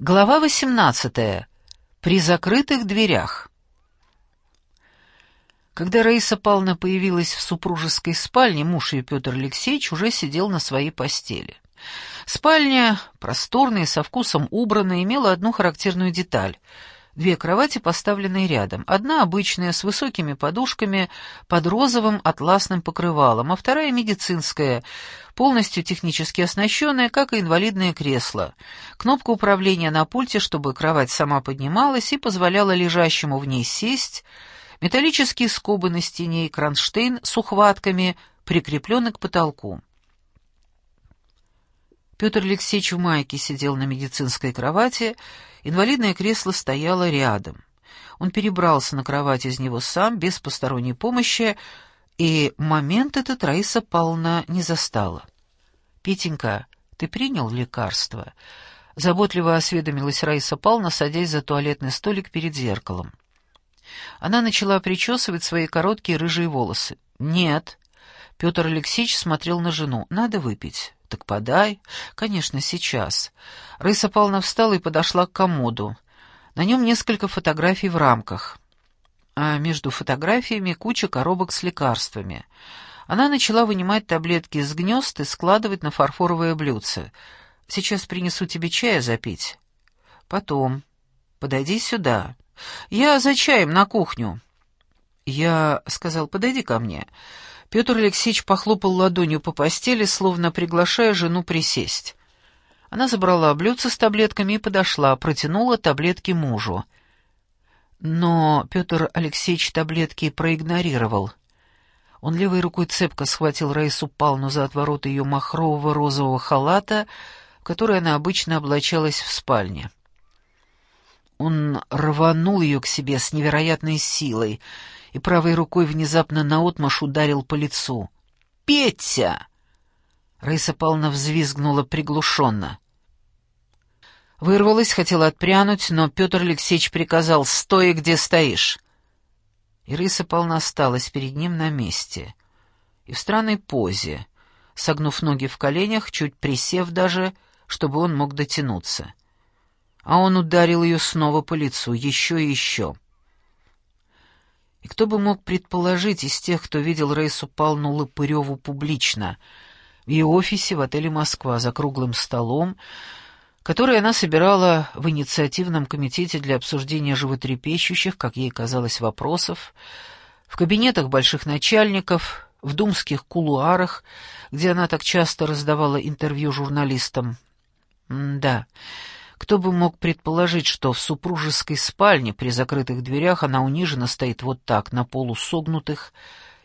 Глава 18. При закрытых дверях. Когда Раиса Павловна появилась в супружеской спальне, муж ее Петр Алексеевич уже сидел на своей постели. Спальня, просторная, со вкусом убранная, имела одну характерную деталь — Две кровати, поставленные рядом. Одна обычная, с высокими подушками, под розовым атласным покрывалом, а вторая медицинская, полностью технически оснащенная, как и инвалидное кресло. Кнопка управления на пульте, чтобы кровать сама поднималась и позволяла лежащему в ней сесть, металлические скобы на стене и кронштейн с ухватками, прикрепленный к потолку. Петр Алексеевич в майке сидел на медицинской кровати, инвалидное кресло стояло рядом. Он перебрался на кровать из него сам, без посторонней помощи, и момент этот Раиса Павловна не застала. «Петенька, ты принял лекарство?» Заботливо осведомилась Раиса Павловна, садясь за туалетный столик перед зеркалом. Она начала причесывать свои короткие рыжие волосы. «Нет». Петр Алексеевич смотрел на жену. «Надо выпить». «Так подай». «Конечно, сейчас». Рыса Павловна встала и подошла к комоду. На нем несколько фотографий в рамках. А между фотографиями куча коробок с лекарствами. Она начала вынимать таблетки из гнезд и складывать на фарфоровое блюдце. «Сейчас принесу тебе чая запить». «Потом. Подойди сюда. Я за чаем на кухню». «Я...» — сказал, «подойди ко мне». Петр Алексеевич похлопал ладонью по постели, словно приглашая жену присесть. Она забрала блюдце с таблетками и подошла, протянула таблетки мужу. Но Петр Алексеевич таблетки проигнорировал. Он левой рукой цепко схватил Раису Павловну за отворот ее махрового розового халата, в который она обычно облачалась в спальне. Он рванул ее к себе с невероятной силой — и правой рукой внезапно наотмашь ударил по лицу. «Петя!» Раиса Павловна взвизгнула приглушенно. Вырвалась, хотела отпрянуть, но Петр Алексеевич приказал «Стой, где стоишь!» И Раиса Павловна осталась перед ним на месте. И в странной позе, согнув ноги в коленях, чуть присев даже, чтобы он мог дотянуться. А он ударил ее снова по лицу, еще и еще. И кто бы мог предположить из тех, кто видел Рейсу Павловну Лопыреву публично, в ее офисе в отеле «Москва» за круглым столом, который она собирала в инициативном комитете для обсуждения животрепещущих, как ей казалось, вопросов, в кабинетах больших начальников, в думских кулуарах, где она так часто раздавала интервью журналистам. М да, кто бы мог предположить, что в супружеской спальне при закрытых дверях она униженно стоит вот так, на полу согнутых,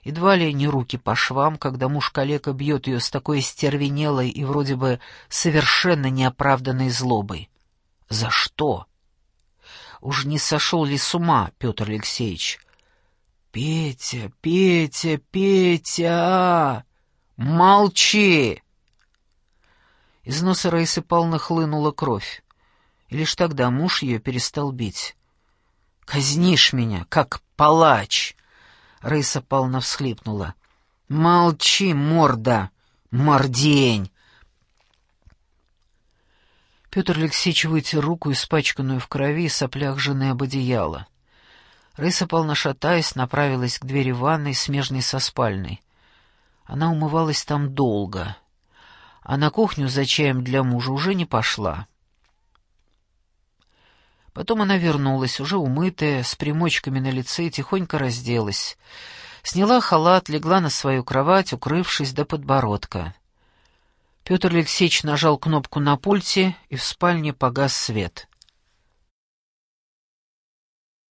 едва ли не руки по швам, когда муж-калека бьет ее с такой стервенелой и вроде бы совершенно неоправданной злобой. За что? Уж не сошел ли с ума Петр Алексеевич? «Петя, Петя, Петя! Молчи!» Из носа Раисы Павловны хлынула кровь и лишь тогда муж ее перестал бить. «Казнишь меня, как палач!» Рыса Павловна всхлипнула. «Молчи, морда, мордень!» Петр Алексеевич вытер руку, испачканную в крови и соплях жены об одеяло. Рыса Павловна, шатаясь, направилась к двери ванной, смежной со спальной. Она умывалась там долго, а на кухню за чаем для мужа уже не пошла. Потом она вернулась, уже умытая, с примочками на лице, и тихонько разделась. Сняла халат, легла на свою кровать, укрывшись до подбородка. Петр Алексеевич нажал кнопку на пульте, и в спальне погас свет.